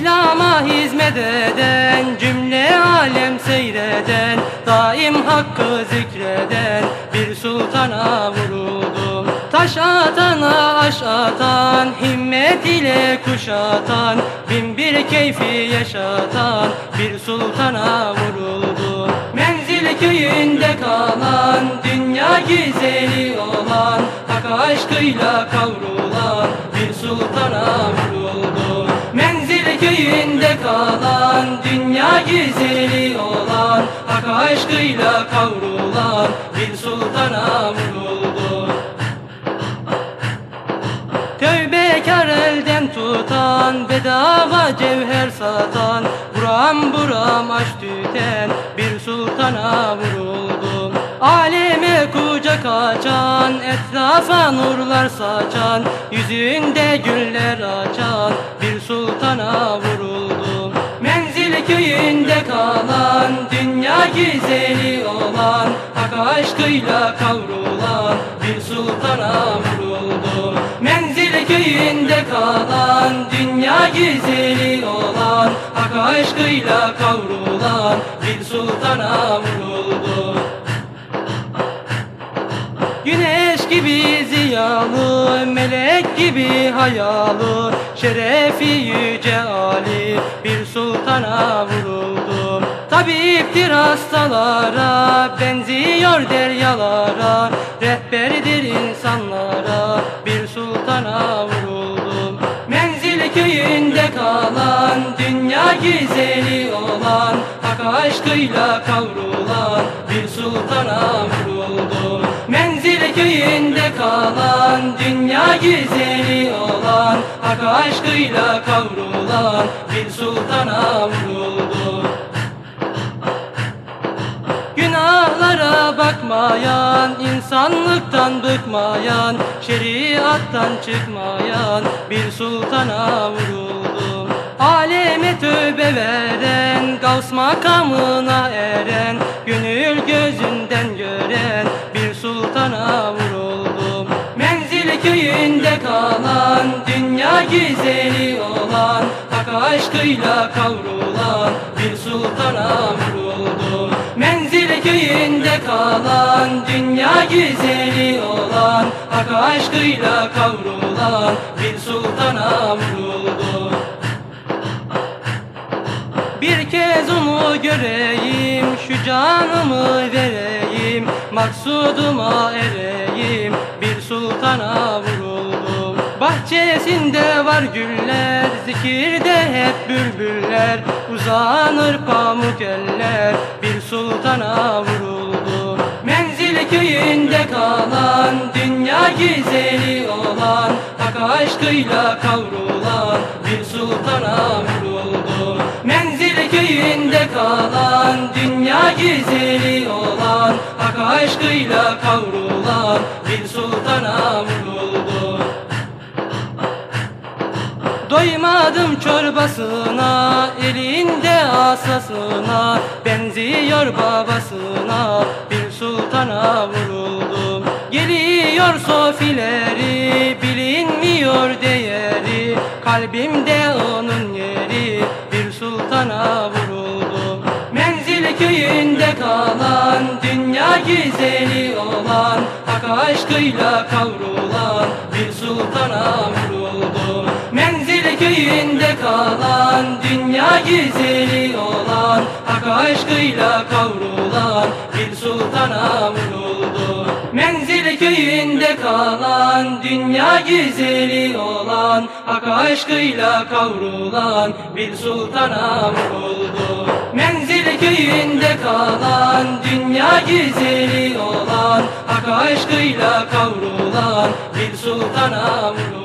İslam'a hizmet eden Cümle alem seyreden Daim hakkı zikreden Bir sultana vuruldum. Taş atana aş atan Himmet ile kuşatan Bin bir keyfi yaşatan Bir sultana vuruldum. Menzil köyünde kalan Dünya güzeli olan Hak aşkıyla kavrulan Bir sultana vuruldum Köyünde kalan Dünya güzeli olan Hak aşkıyla kavrulan Bir sultana vuruldum Tövbekar elden tutan Bedava cevher satan Buram buram aş tüten Bir sultana vuruldum Kucak açan Etrafa nurlar saçan Yüzünde güller açan Bir sultana vuruldum. Menzil köyünde kalan Dünya güzeli olan Hak aşkıyla kavrulan Bir sultana vuruldum. Menzil köyünde kalan Dünya güzeli olan Hak aşkıyla kavrulan Bir sultana vuruldum melek gibi hayalı Şerefi yüce Ali, bir sultana vuruldum Tabiptir hastalara, benziyor deryalara Rehberdir insanlara, bir sultana vuruldum Menzil köyünde kalan, dünya güzeli olan Hak aşkıyla kavrulan, bir sultana vuruldum köyünde kalan Dünya güzeli olan Hak aşkıyla kavrulan Bir sultana vuruldu Günahlara bakmayan, insanlıktan bıkmayan, şeriattan çıkmayan bir sultana vuruldum. Aleme tövbe veren, Gavs makamına eren, gönül gözünden gören bir sultana dünya güzeli olan, hak aşkıyla kavrulan bir sultana vuruldum. Menzil köyünde kalan, dünya güzeli olan, hak aşkıyla kavrulan bir sultana vuruldum. Bir kez onu göreyim, şu canımı vereyim, maksuduma ereyim, bir sultana. Bahçesinde var güller, zikirde hep bülbüller, uzanır pamuk eller, bir sultana vuruldum. Menzil köyünde kalan, dünya güzeli olan, hak aşkıyla kavrulan, bir sultana vuruldum. Menzil köyünde kalan, dünya güzeli olan, hak aşkıyla kavrulan, bir sultana Doymadım çorbasına, elinde asasına Benziyor babasına, bir sultana vuruldum Geliyor sofileri, bilinmiyor değeri. Kalbimde onun yeri, bir sultana vuruldum. Menzil köyünde kalan, dünya güzeli olan Hak aşkıyla kavrulan, bir sultana vuruldum. Menzil köyünde kalan, dünya güzeli olan Hak aşkıyla kavrulan, bir sultana vuruldum Menzil köyünde kalan, dünya güzeli olan Hak aşkıyla kavrulan, bir sultana vuruldum Menzil köyünde kalan, dünya güzeli olan Hak aşkıyla kavrulan, bir sultana vuruldum